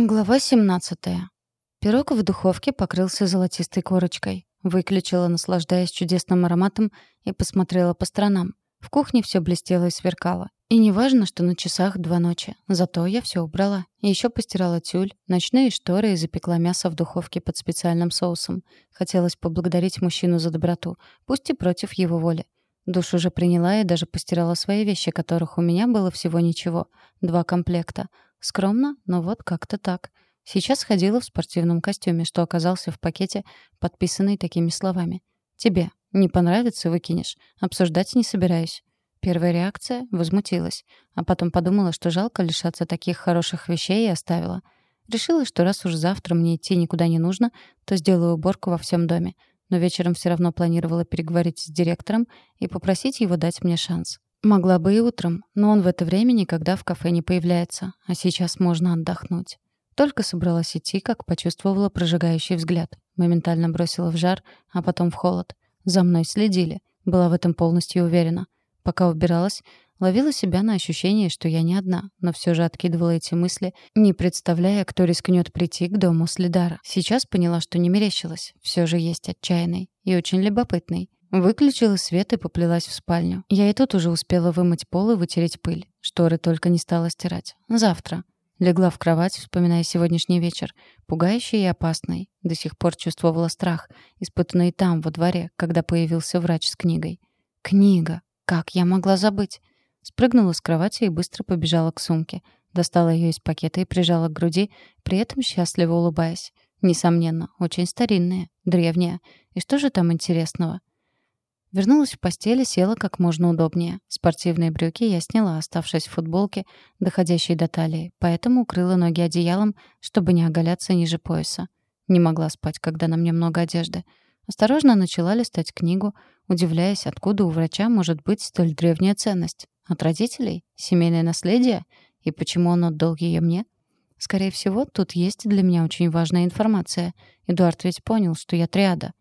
Глава 17. Пирог в духовке покрылся золотистой корочкой. Выключила, наслаждаясь чудесным ароматом, и посмотрела по сторонам. В кухне все блестело и сверкало. И не важно, что на часах два ночи. Зато я все убрала. Еще постирала тюль, ночные шторы и запекла мясо в духовке под специальным соусом. Хотелось поблагодарить мужчину за доброту, пусть и против его воли. Душ уже приняла и даже постирала свои вещи, которых у меня было всего ничего. Два комплекта — Скромно, но вот как-то так. Сейчас ходила в спортивном костюме, что оказался в пакете, подписанный такими словами. «Тебе. Не понравится — выкинешь. Обсуждать не собираюсь». Первая реакция — возмутилась. А потом подумала, что жалко лишаться таких хороших вещей и оставила. Решила, что раз уж завтра мне идти никуда не нужно, то сделаю уборку во всем доме. Но вечером все равно планировала переговорить с директором и попросить его дать мне шанс. Могла бы и утром, но он в это время никогда в кафе не появляется, а сейчас можно отдохнуть. Только собралась идти, как почувствовала прожигающий взгляд. Моментально бросила в жар, а потом в холод. За мной следили. Была в этом полностью уверена. Пока убиралась, ловила себя на ощущение, что я не одна, но все же откидывала эти мысли, не представляя, кто рискнет прийти к дому Следара. Сейчас поняла, что не мерещилась. Все же есть отчаянный и очень любопытный. Выключила свет и поплелась в спальню. Я и тут уже успела вымыть пол и вытереть пыль. Шторы только не стала стирать. Завтра. Легла в кровать, вспоминая сегодняшний вечер. Пугающий и опасный. До сих пор чувствовала страх, испытанный там, во дворе, когда появился врач с книгой. Книга. Как я могла забыть? Спрыгнула с кровати и быстро побежала к сумке. Достала ее из пакета и прижала к груди, при этом счастливо улыбаясь. Несомненно, очень старинная, древняя. И что же там интересного? Вернулась в постель и села как можно удобнее. Спортивные брюки я сняла, оставшись в футболке, доходящей до талии, поэтому укрыла ноги одеялом, чтобы не оголяться ниже пояса. Не могла спать, когда на мне много одежды. Осторожно начала листать книгу, удивляясь, откуда у врача может быть столь древняя ценность. От родителей? Семейное наследие? И почему он отдал ее мне? Скорее всего, тут есть для меня очень важная информация. Эдуард ведь понял, что я триада.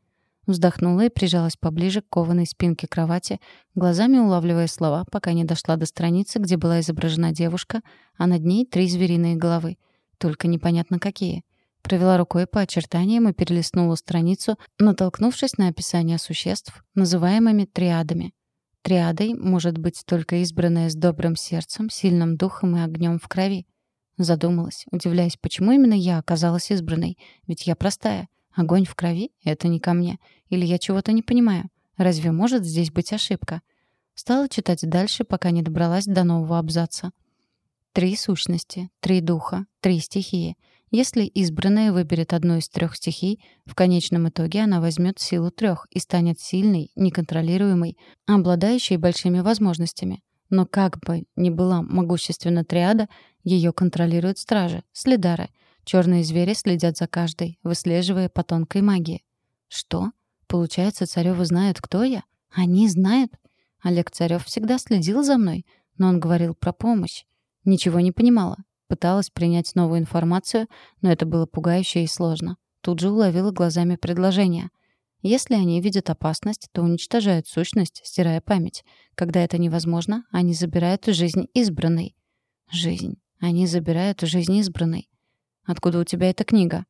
Вздохнула и прижалась поближе к кованой спинке кровати, глазами улавливая слова, пока не дошла до страницы, где была изображена девушка, а над ней три звериные головы. Только непонятно какие. Провела рукой по очертаниям и перелистнула страницу, натолкнувшись на описание существ, называемыми триадами. Триадой может быть только избранная с добрым сердцем, сильным духом и огнем в крови. Задумалась, удивляясь, почему именно я оказалась избранной, ведь я простая — Огонь в крови — это не ко мне. Или я чего-то не понимаю. Разве может здесь быть ошибка? Стала читать дальше, пока не добралась до нового абзаца. Три сущности, три духа, три стихии. Если избранная выберет одну из трех стихий, в конечном итоге она возьмет силу трех и станет сильной, неконтролируемой, обладающей большими возможностями. Но как бы ни была могущественна триада, ее контролируют стражи, следары — Черные звери следят за каждой, выслеживая по тонкой магии. Что? Получается, Царёвы знают, кто я? Они знают? Олег Царёв всегда следил за мной, но он говорил про помощь. Ничего не понимала. Пыталась принять новую информацию, но это было пугающе и сложно. Тут же уловила глазами предложение. Если они видят опасность, то уничтожают сущность, стирая память. Когда это невозможно, они забирают жизнь избранной. Жизнь. Они забирают жизнь избранной. Откуда у тебя эта книга?»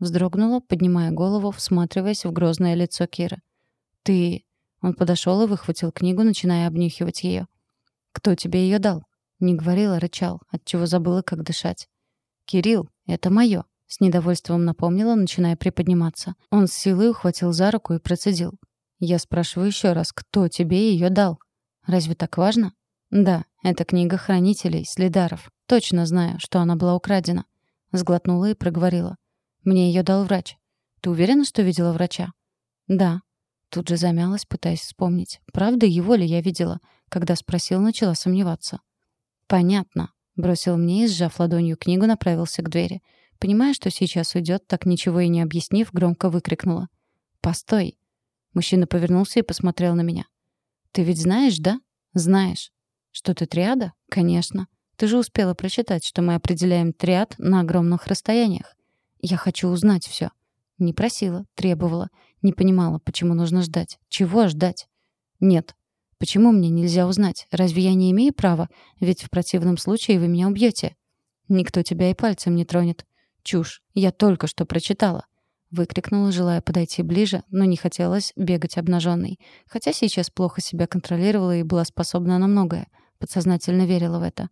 Вздрогнула, поднимая голову, всматриваясь в грозное лицо Кира. «Ты...» Он подошел и выхватил книгу, начиная обнюхивать ее. «Кто тебе ее дал?» Не говорила, рычал, отчего забыла, как дышать. «Кирилл, это мое», — с недовольством напомнила, начиная приподниматься. Он с силой ухватил за руку и процедил. «Я спрашиваю еще раз, кто тебе ее дал? Разве так важно?» «Да, это книга хранителей, следаров. Точно знаю, что она была украдена. Сглотнула и проговорила. «Мне ее дал врач. Ты уверена, что видела врача?» «Да». Тут же замялась, пытаясь вспомнить. Правда, его ли я видела? Когда спросил, начала сомневаться. «Понятно», — бросил мне и, сжав ладонью книгу, направился к двери. Понимая, что сейчас уйдет, так ничего и не объяснив, громко выкрикнула. «Постой!» Мужчина повернулся и посмотрел на меня. «Ты ведь знаешь, да?» «Знаешь». «Что ты триада?» «Конечно». Ты же успела прочитать, что мы определяем триад на огромных расстояниях. Я хочу узнать все. Не просила, требовала. Не понимала, почему нужно ждать. Чего ждать? Нет. Почему мне нельзя узнать? Разве я не имею права? Ведь в противном случае вы меня убьете. Никто тебя и пальцем не тронет. Чушь. Я только что прочитала. Выкрикнула, желая подойти ближе, но не хотелось бегать обнаженной. Хотя сейчас плохо себя контролировала и была способна на многое. Подсознательно верила в это.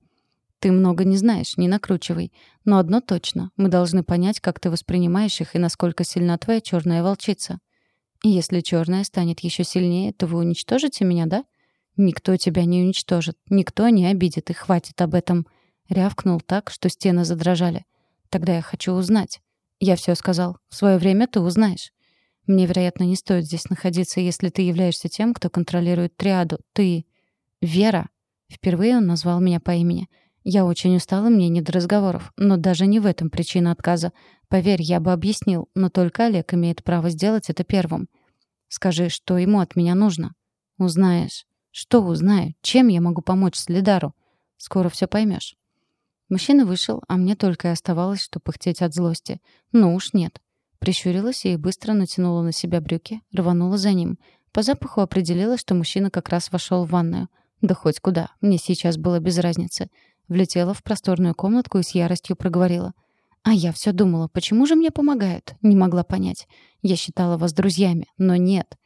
Ты много не знаешь, не накручивай. Но одно точно. Мы должны понять, как ты воспринимаешь их и насколько сильна твоя черная волчица. И если черная станет еще сильнее, то вы уничтожите меня, да? Никто тебя не уничтожит, никто не обидит, и хватит об этом. Рявкнул так, что стены задрожали. Тогда я хочу узнать. Я все сказал. В свое время ты узнаешь. Мне, вероятно, не стоит здесь находиться, если ты являешься тем, кто контролирует триаду. Ты... Вера. Впервые он назвал меня по имени. Я очень устала, мне не до разговоров. Но даже не в этом причина отказа. Поверь, я бы объяснил, но только Олег имеет право сделать это первым. Скажи, что ему от меня нужно. Узнаешь. Что узнаю? Чем я могу помочь Следару? Скоро все поймешь. Мужчина вышел, а мне только и оставалось, что пыхтеть от злости. Ну уж нет. Прищурилась и быстро натянула на себя брюки, рванула за ним. По запаху определила, что мужчина как раз вошел в ванную. Да хоть куда, мне сейчас было без разницы. Влетела в просторную комнатку и с яростью проговорила. «А я все думала, почему же мне помогают?» Не могла понять. Я считала вас друзьями, но нет.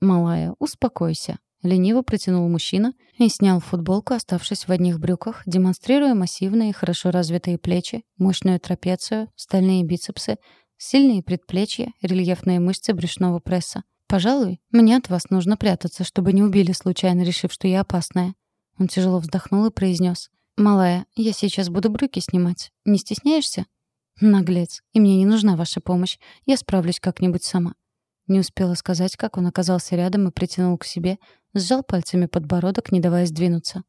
«Малая, успокойся», — лениво протянул мужчина и снял футболку, оставшись в одних брюках, демонстрируя массивные, хорошо развитые плечи, мощную трапецию, стальные бицепсы, сильные предплечья, рельефные мышцы брюшного пресса. «Пожалуй, мне от вас нужно прятаться, чтобы не убили, случайно решив, что я опасная». Он тяжело вздохнул и произнес. «Малая, я сейчас буду брюки снимать. Не стесняешься?» «Наглец. И мне не нужна ваша помощь. Я справлюсь как-нибудь сама». Не успела сказать, как он оказался рядом и притянул к себе, сжал пальцами подбородок, не давая сдвинуться.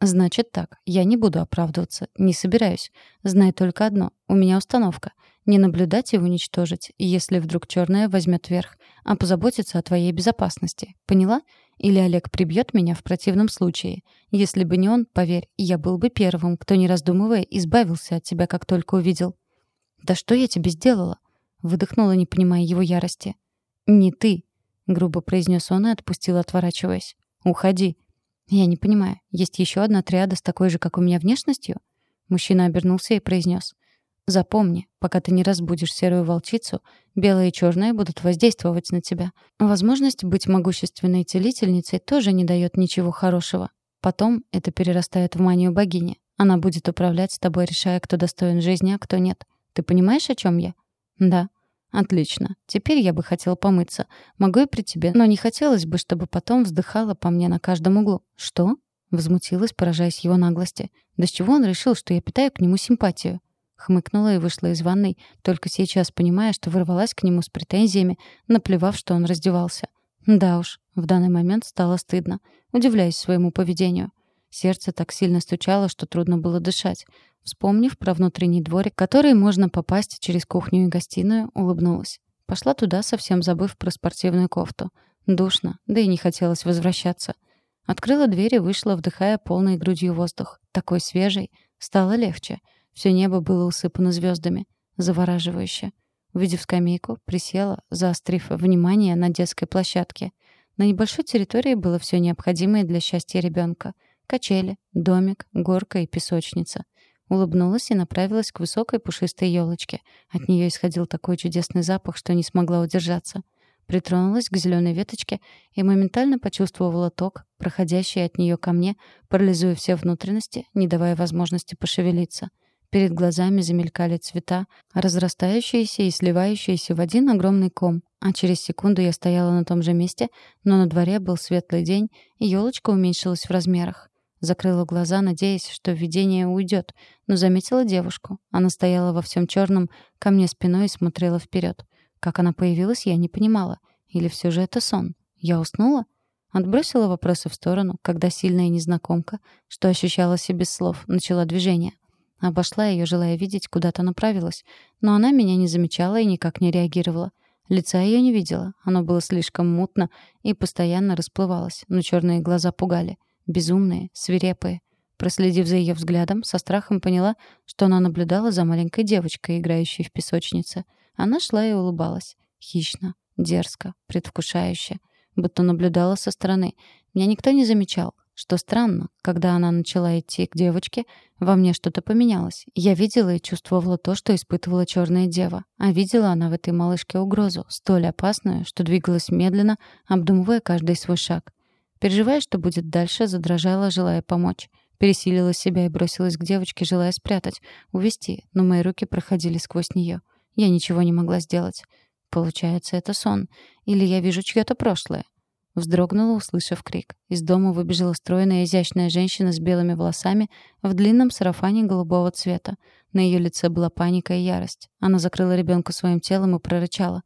«Значит так, я не буду оправдываться, не собираюсь. Знай только одно, у меня установка. Не наблюдать и уничтожить, если вдруг черная возьмет верх, а позаботиться о твоей безопасности. Поняла? Или Олег прибьет меня в противном случае. Если бы не он, поверь, я был бы первым, кто, не раздумывая, избавился от тебя, как только увидел. «Да что я тебе сделала?» Выдохнула, не понимая его ярости. «Не ты», — грубо произнес он и отпустил, отворачиваясь. «Уходи». «Я не понимаю, есть еще одна триада с такой же, как у меня, внешностью?» Мужчина обернулся и произнес. Запомни, пока ты не разбудишь серую волчицу, белые и черные будут воздействовать на тебя. Возможность быть могущественной целительницей тоже не дает ничего хорошего. Потом это перерастает в манию богини. Она будет управлять тобой, решая, кто достоин жизни, а кто нет. Ты понимаешь, о чем я? Да. Отлично. Теперь я бы хотела помыться. Могу и при тебе, но не хотелось бы, чтобы потом вздыхала по мне на каждом углу. Что? Возмутилась, поражаясь его наглости. Да с чего он решил, что я питаю к нему симпатию? Хмыкнула и вышла из ванной, только сейчас понимая, что ворвалась к нему с претензиями, наплевав, что он раздевался. Да уж, в данный момент стало стыдно, удивляясь своему поведению. Сердце так сильно стучало, что трудно было дышать. Вспомнив про внутренний дворик, который можно попасть через кухню и гостиную, улыбнулась. Пошла туда, совсем забыв про спортивную кофту. Душно, да и не хотелось возвращаться. Открыла дверь и вышла, вдыхая полной грудью воздух. Такой свежий. Стало легче. Все небо было усыпано звездами. Завораживающе. Увидев скамейку, присела, заострив внимание на детской площадке. На небольшой территории было все необходимое для счастья ребенка: Качели, домик, горка и песочница. Улыбнулась и направилась к высокой пушистой елочке. От нее исходил такой чудесный запах, что не смогла удержаться. Притронулась к зеленой веточке и моментально почувствовала ток, проходящий от нее ко мне, парализуя все внутренности, не давая возможности пошевелиться. Перед глазами замелькали цвета, разрастающиеся и сливающиеся в один огромный ком. А через секунду я стояла на том же месте, но на дворе был светлый день, и елочка уменьшилась в размерах. Закрыла глаза, надеясь, что видение уйдет, но заметила девушку. Она стояла во всем черном, ко мне спиной и смотрела вперед. Как она появилась, я не понимала. Или все же это сон? Я уснула? Отбросила вопросы в сторону, когда сильная незнакомка, что ощущалось и без слов, начала движение — Обошла ее, желая видеть, куда-то направилась. Но она меня не замечала и никак не реагировала. Лица ее не видела. Оно было слишком мутно и постоянно расплывалось, но черные глаза пугали. Безумные, свирепые. Проследив за ее взглядом, со страхом поняла, что она наблюдала за маленькой девочкой, играющей в песочнице. Она шла и улыбалась. Хищно, дерзко, предвкушающе. Будто наблюдала со стороны. Меня никто не замечал. Что странно, когда она начала идти к девочке, во мне что-то поменялось. Я видела и чувствовала то, что испытывала черная дева. А видела она в этой малышке угрозу, столь опасную, что двигалась медленно, обдумывая каждый свой шаг. Переживая, что будет дальше, задрожала, желая помочь. Пересилила себя и бросилась к девочке, желая спрятать, увести, но мои руки проходили сквозь нее. Я ничего не могла сделать. Получается, это сон. Или я вижу чьё-то прошлое. Вздрогнула, услышав крик. Из дома выбежала стройная изящная женщина с белыми волосами в длинном сарафане голубого цвета. На ее лице была паника и ярость. Она закрыла ребенка своим телом и прорычала.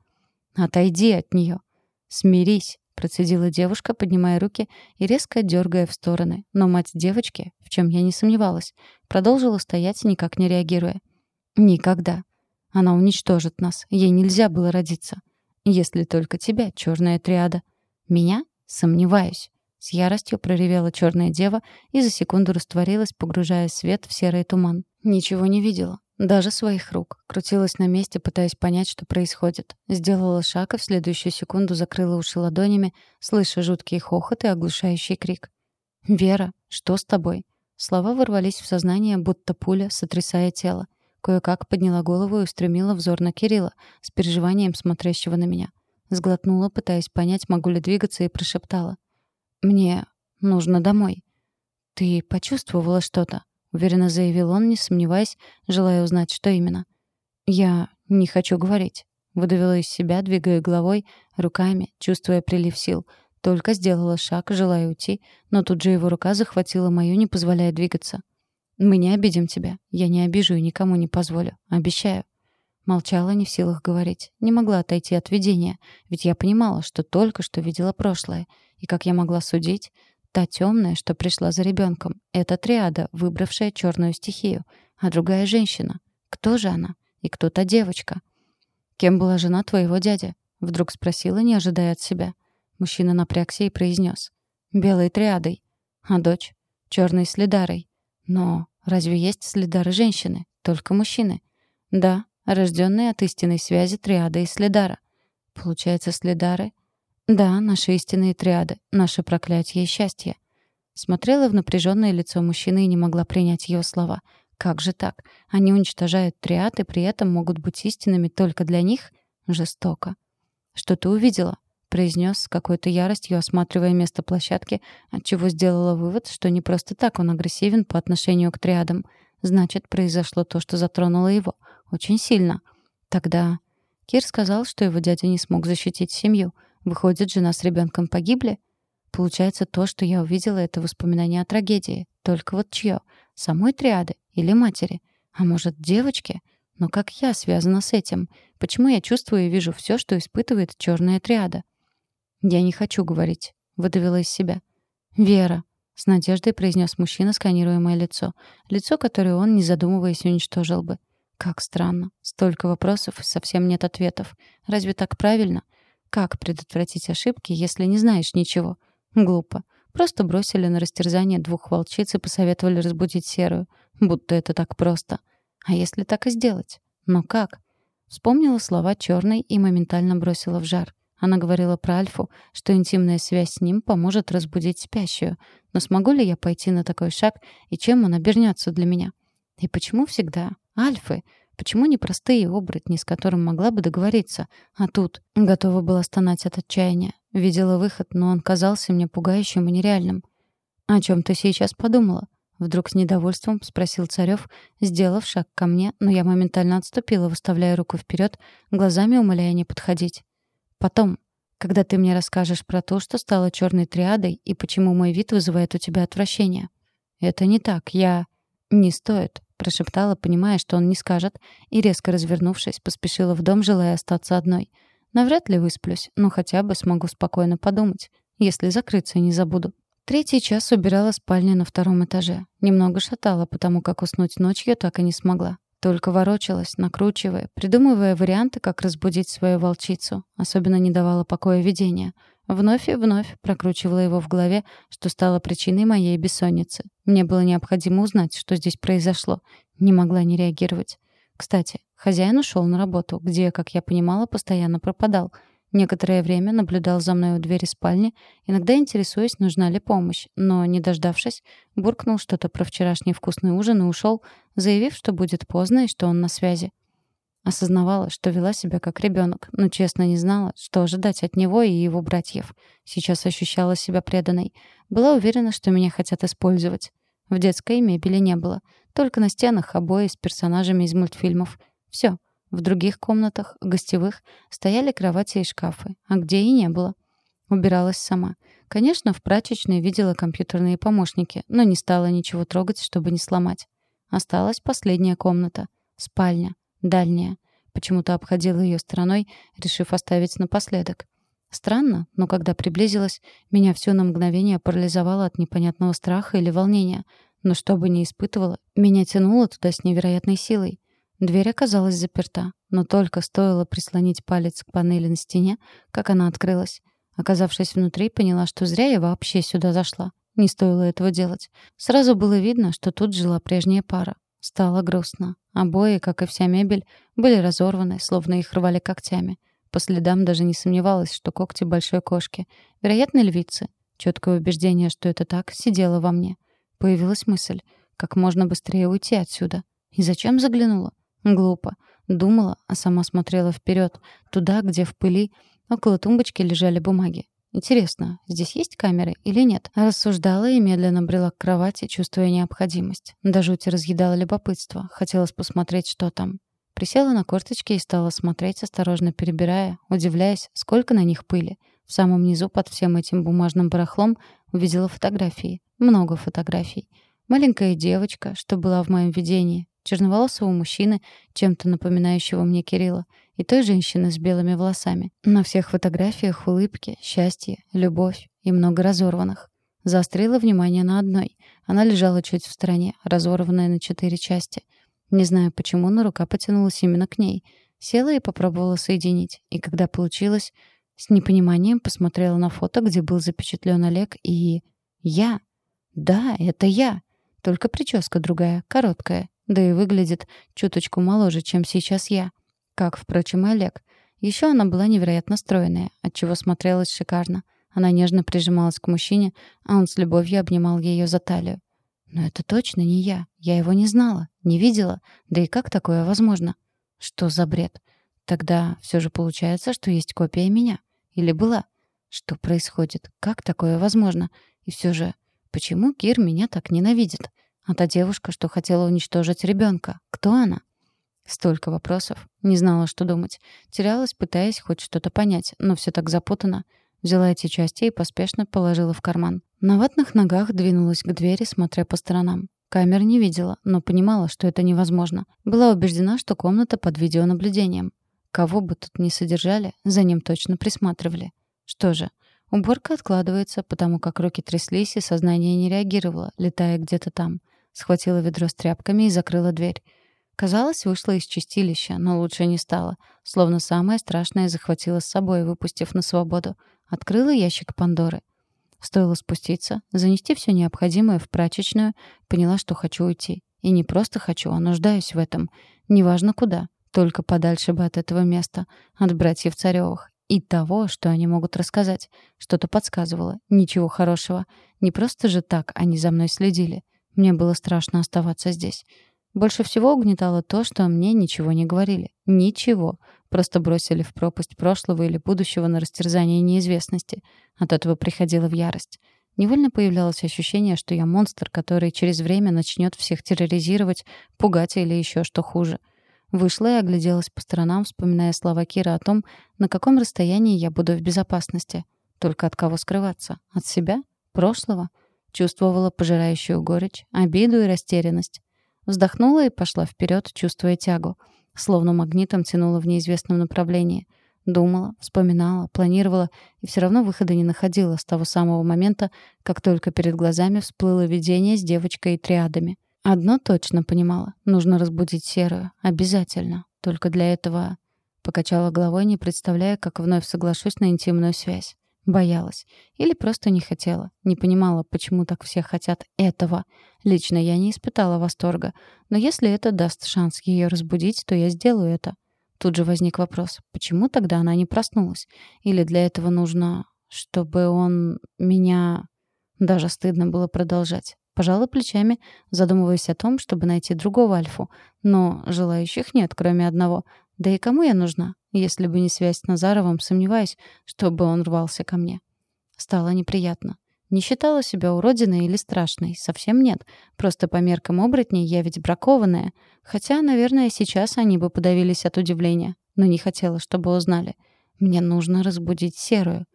«Отойди от нее!» «Смирись!» — процедила девушка, поднимая руки и резко дергая в стороны. Но мать девочки, в чем я не сомневалась, продолжила стоять, никак не реагируя. «Никогда. Она уничтожит нас. Ей нельзя было родиться. Если только тебя, черная триада. Меня? Сомневаюсь. С яростью проревела черная дева и за секунду растворилась, погружая свет в серый туман. Ничего не видела. Даже своих рук. Крутилась на месте, пытаясь понять, что происходит. Сделала шаг и в следующую секунду закрыла уши ладонями, слыша жуткий хохот и оглушающий крик. «Вера, что с тобой?» Слова ворвались в сознание, будто пуля, сотрясая тело. Кое-как подняла голову и устремила взор на Кирилла, с переживанием смотрящего на меня. Сглотнула, пытаясь понять, могу ли двигаться, и прошептала. «Мне нужно домой». «Ты почувствовала что-то?» — уверенно заявил он, не сомневаясь, желая узнать, что именно. «Я не хочу говорить». Выдавила из себя, двигая головой, руками, чувствуя прилив сил. Только сделала шаг, желая уйти, но тут же его рука захватила мою, не позволяя двигаться. Мы не обидим тебя. Я не обижу и никому не позволю. Обещаю. Молчала, не в силах говорить. Не могла отойти от видения, ведь я понимала, что только что видела прошлое. И как я могла судить? Та темная, что пришла за ребенком, это триада, выбравшая черную стихию. А другая женщина. Кто же она? И кто та девочка? «Кем была жена твоего дяди?» Вдруг спросила, не ожидая от себя. Мужчина напрягся и произнес. «Белой триадой». «А дочь?» «Черной следарой». «Но Разве есть следары женщины? Только мужчины? Да, рожденные от истинной связи триада и следара. Получается, следары? Да, наши истинные триады, наше проклятие и счастье. Смотрела в напряженное лицо мужчины и не могла принять его слова. Как же так? Они уничтожают триад и при этом могут быть истинными только для них? Жестоко. Что ты увидела? произнес с какой-то яростью, осматривая место площадки, отчего сделала вывод, что не просто так он агрессивен по отношению к триадам. Значит, произошло то, что затронуло его. Очень сильно. Тогда... Кир сказал, что его дядя не смог защитить семью. Выходит, жена с ребенком погибли? Получается, то, что я увидела, это воспоминание о трагедии. Только вот чье? Самой триады или матери? А может, девочки? Но как я связана с этим? Почему я чувствую и вижу все, что испытывает черная триада? «Я не хочу говорить», — выдавила из себя. «Вера», — с надеждой произнес мужчина, сканируя мое лицо. Лицо, которое он, не задумываясь, уничтожил бы. Как странно. Столько вопросов и совсем нет ответов. Разве так правильно? Как предотвратить ошибки, если не знаешь ничего? Глупо. Просто бросили на растерзание двух волчиц и посоветовали разбудить серую. Будто это так просто. А если так и сделать? Но как? Вспомнила слова черной и моментально бросила в жар. Она говорила про Альфу, что интимная связь с ним поможет разбудить спящую. Но смогу ли я пойти на такой шаг, и чем он обернется для меня? И почему всегда Альфы? Почему не простые оборотни, с которым могла бы договориться? А тут готова была стонать от отчаяния. Видела выход, но он казался мне пугающим и нереальным. «О чем ты сейчас подумала?» Вдруг с недовольством спросил Царев, сделав шаг ко мне, но я моментально отступила, выставляя руку вперед, глазами умоляя не подходить. Потом, когда ты мне расскажешь про то, что стало черной триадой и почему мой вид вызывает у тебя отвращение. Это не так, я... Не стоит, прошептала, понимая, что он не скажет, и, резко развернувшись, поспешила в дом, желая остаться одной. Навряд ли высплюсь, но хотя бы смогу спокойно подумать, если закрыться не забуду. Третий час убирала спальню на втором этаже. Немного шатала, потому как уснуть ночью так и не смогла. Только ворочалась, накручивая, придумывая варианты, как разбудить свою волчицу. Особенно не давала покоя видения. Вновь и вновь прокручивала его в голове, что стало причиной моей бессонницы. Мне было необходимо узнать, что здесь произошло. Не могла не реагировать. Кстати, хозяин ушел на работу, где, как я понимала, постоянно пропадал. Некоторое время наблюдал за мной у двери спальни, иногда интересуясь, нужна ли помощь, но, не дождавшись, буркнул что-то про вчерашний вкусный ужин и ушел, заявив, что будет поздно и что он на связи. Осознавала, что вела себя как ребенок, но честно не знала, что ожидать от него и его братьев. Сейчас ощущала себя преданной. Была уверена, что меня хотят использовать. В детской мебели не было. Только на стенах обои с персонажами из мультфильмов. Все. В других комнатах, гостевых, стояли кровати и шкафы, а где и не было. Убиралась сама. Конечно, в прачечной видела компьютерные помощники, но не стала ничего трогать, чтобы не сломать. Осталась последняя комната. Спальня. Дальняя. Почему-то обходила ее стороной, решив оставить напоследок. Странно, но когда приблизилась, меня все на мгновение парализовало от непонятного страха или волнения. Но что бы ни испытывала, меня тянуло туда с невероятной силой. Дверь оказалась заперта, но только стоило прислонить палец к панели на стене, как она открылась. Оказавшись внутри, поняла, что зря я вообще сюда зашла. Не стоило этого делать. Сразу было видно, что тут жила прежняя пара. Стало грустно. Обои, как и вся мебель, были разорваны, словно их рвали когтями. По следам даже не сомневалась, что когти большой кошки. Вероятно, львицы. Четкое убеждение, что это так, сидело во мне. Появилась мысль, как можно быстрее уйти отсюда. И зачем заглянула? Глупо. Думала, а сама смотрела вперед, туда, где в пыли около тумбочки лежали бумаги. Интересно, здесь есть камеры или нет? Рассуждала и медленно брела к кровати, чувствуя необходимость. До жути разъедала любопытство. Хотелось посмотреть, что там. Присела на корточки и стала смотреть, осторожно перебирая, удивляясь, сколько на них пыли. В самом низу под всем этим бумажным барахлом увидела фотографии. Много фотографий. Маленькая девочка, что была в моем видении, черноволосого мужчины, чем-то напоминающего мне Кирилла, и той женщины с белыми волосами. На всех фотографиях улыбки, счастье, любовь и много разорванных. Заострила внимание на одной. Она лежала чуть в стороне, разорванная на четыре части. Не знаю почему, но рука потянулась именно к ней. Села и попробовала соединить. И когда получилось, с непониманием посмотрела на фото, где был запечатлен Олег, и... Я! Да, это я! Только прическа другая, короткая, да и выглядит чуточку моложе, чем сейчас я. Как, впрочем, и Олег. Еще она была невероятно стройная, отчего смотрелась шикарно. Она нежно прижималась к мужчине, а он с любовью обнимал ее за талию. Но это точно не я. Я его не знала, не видела. Да и как такое возможно? Что за бред? Тогда все же получается, что есть копия меня. Или была? Что происходит? Как такое возможно? И все же, почему Кир меня так ненавидит? А та девушка, что хотела уничтожить ребенка, кто она? Столько вопросов. Не знала, что думать. Терялась, пытаясь хоть что-то понять, но все так запутано. Взяла эти части и поспешно положила в карман. На ватных ногах двинулась к двери, смотря по сторонам. Камер не видела, но понимала, что это невозможно. Была убеждена, что комната под видеонаблюдением. Кого бы тут ни содержали, за ним точно присматривали. Что же, уборка откладывается, потому как руки тряслись и сознание не реагировало, летая где-то там. Схватила ведро с тряпками и закрыла дверь. Казалось, вышла из чистилища, но лучше не стало. Словно самое страшное захватила с собой, выпустив на свободу. Открыла ящик Пандоры. Стоило спуститься, занести все необходимое в прачечную, поняла, что хочу уйти. И не просто хочу, а нуждаюсь в этом. Неважно куда, только подальше бы от этого места, от братьев Царёвых. И того, что они могут рассказать. Что-то подсказывало. Ничего хорошего. Не просто же так они за мной следили. Мне было страшно оставаться здесь. Больше всего угнетало то, что мне ничего не говорили. Ничего. Просто бросили в пропасть прошлого или будущего на растерзание неизвестности. От этого приходила в ярость. Невольно появлялось ощущение, что я монстр, который через время начнет всех терроризировать, пугать или еще что хуже. Вышла и огляделась по сторонам, вспоминая слова Кира о том, на каком расстоянии я буду в безопасности. Только от кого скрываться? От себя? Прошлого? Чувствовала пожирающую горечь, обиду и растерянность. Вздохнула и пошла вперед, чувствуя тягу. Словно магнитом тянула в неизвестном направлении. Думала, вспоминала, планировала и все равно выхода не находила с того самого момента, как только перед глазами всплыло видение с девочкой и триадами. Одно точно понимала. Нужно разбудить Серую. Обязательно. Только для этого... Покачала головой, не представляя, как вновь соглашусь на интимную связь. Боялась. Или просто не хотела. Не понимала, почему так все хотят этого. Лично я не испытала восторга. Но если это даст шанс ее разбудить, то я сделаю это. Тут же возник вопрос, почему тогда она не проснулась? Или для этого нужно, чтобы он меня... Даже стыдно было продолжать. Пожала плечами, задумываясь о том, чтобы найти другого Альфу. Но желающих нет, кроме одного. Да и кому я нужна? Если бы не связь с Назаровым, сомневаюсь, чтобы он рвался ко мне. Стало неприятно. Не считала себя уродиной или страшной. Совсем нет. Просто по меркам оборотней я ведь бракованная. Хотя, наверное, сейчас они бы подавились от удивления. Но не хотела, чтобы узнали. Мне нужно разбудить Серую.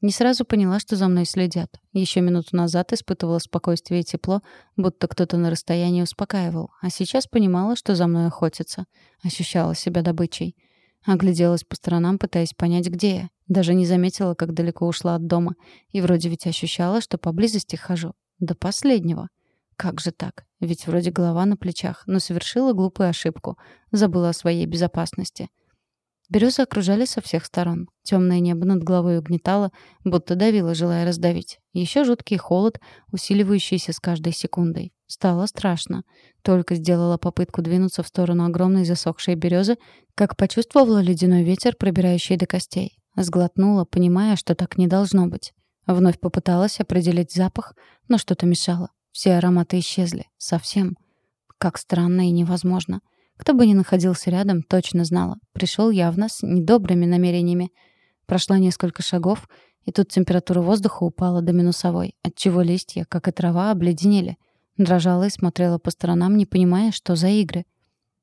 Не сразу поняла, что за мной следят. Еще минуту назад испытывала спокойствие и тепло, будто кто-то на расстоянии успокаивал. А сейчас понимала, что за мной охотятся. Ощущала себя добычей. Огляделась по сторонам, пытаясь понять, где я. Даже не заметила, как далеко ушла от дома. И вроде ведь ощущала, что поблизости хожу. До последнего. Как же так? Ведь вроде голова на плечах, но совершила глупую ошибку. Забыла о своей безопасности. Березы окружали со всех сторон. Темное небо над головой угнетало, будто давило, желая раздавить. Еще жуткий холод, усиливающийся с каждой секундой. Стало страшно. Только сделала попытку двинуться в сторону огромной засохшей березы, как почувствовала ледяной ветер, пробирающий до костей. Сглотнула, понимая, что так не должно быть. Вновь попыталась определить запах, но что-то мешало. Все ароматы исчезли. Совсем. Как странно и невозможно. Кто бы ни находился рядом, точно знала. Пришел явно с недобрыми намерениями. Прошла несколько шагов, и тут температура воздуха упала до минусовой, отчего листья, как и трава, обледенели. Дрожала и смотрела по сторонам, не понимая, что за игры.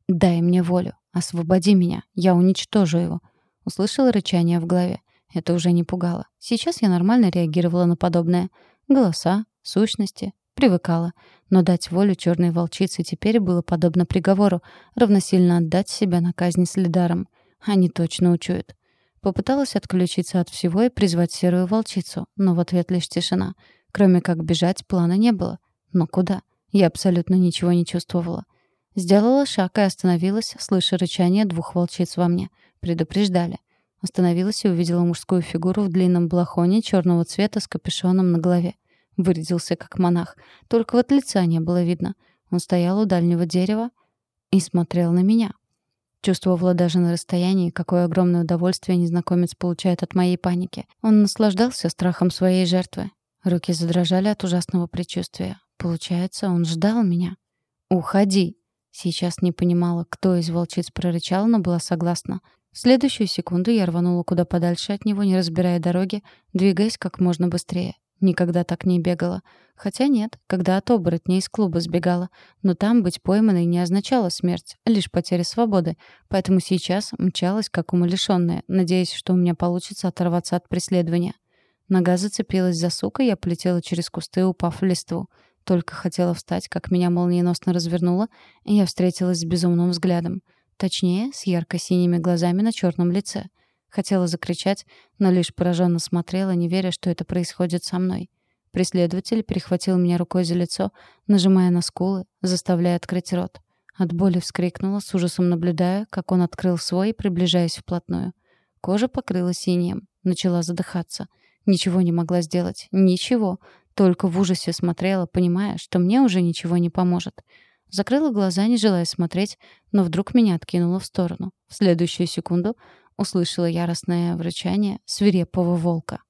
«Дай мне волю. Освободи меня. Я уничтожу его». Услышала рычание в голове. Это уже не пугало. Сейчас я нормально реагировала на подобное. Голоса, сущности, Привыкала. Но дать волю черной волчице теперь было подобно приговору, равносильно отдать себя на казнь следарам. Они точно учуют. Попыталась отключиться от всего и призвать серую волчицу, но в ответ лишь тишина. Кроме как бежать, плана не было. Но куда? Я абсолютно ничего не чувствовала. Сделала шаг и остановилась, слыша рычание двух волчиц во мне. Предупреждали. Остановилась и увидела мужскую фигуру в длинном балахоне черного цвета с капюшоном на голове. Вырядился как монах. Только вот лица не было видно. Он стоял у дальнего дерева и смотрел на меня. Чувствовала даже на расстоянии, какое огромное удовольствие незнакомец получает от моей паники. Он наслаждался страхом своей жертвы. Руки задрожали от ужасного предчувствия. Получается, он ждал меня. «Уходи!» Сейчас не понимала, кто из волчиц прорычал, но была согласна. В следующую секунду я рванула куда подальше от него, не разбирая дороги, двигаясь как можно быстрее. Никогда так не бегала. Хотя нет, когда от оборотня из клуба сбегала. Но там быть пойманной не означало смерть, лишь потеря свободы. Поэтому сейчас мчалась как умалишённая, надеясь, что у меня получится оторваться от преследования. Нога зацепилась за сук, и я полетела через кусты, упав в листву. Только хотела встать, как меня молниеносно развернуло, и я встретилась с безумным взглядом. Точнее, с ярко-синими глазами на черном лице — Хотела закричать, но лишь пораженно смотрела, не веря, что это происходит со мной. Преследователь перехватил меня рукой за лицо, нажимая на скулы, заставляя открыть рот. От боли вскрикнула, с ужасом наблюдая, как он открыл свой, приближаясь вплотную. Кожа покрылась синим, начала задыхаться. Ничего не могла сделать. Ничего. Только в ужасе смотрела, понимая, что мне уже ничего не поможет. Закрыла глаза, не желая смотреть, но вдруг меня откинуло в сторону. В следующую секунду услышала яростное врычание свирепого волка.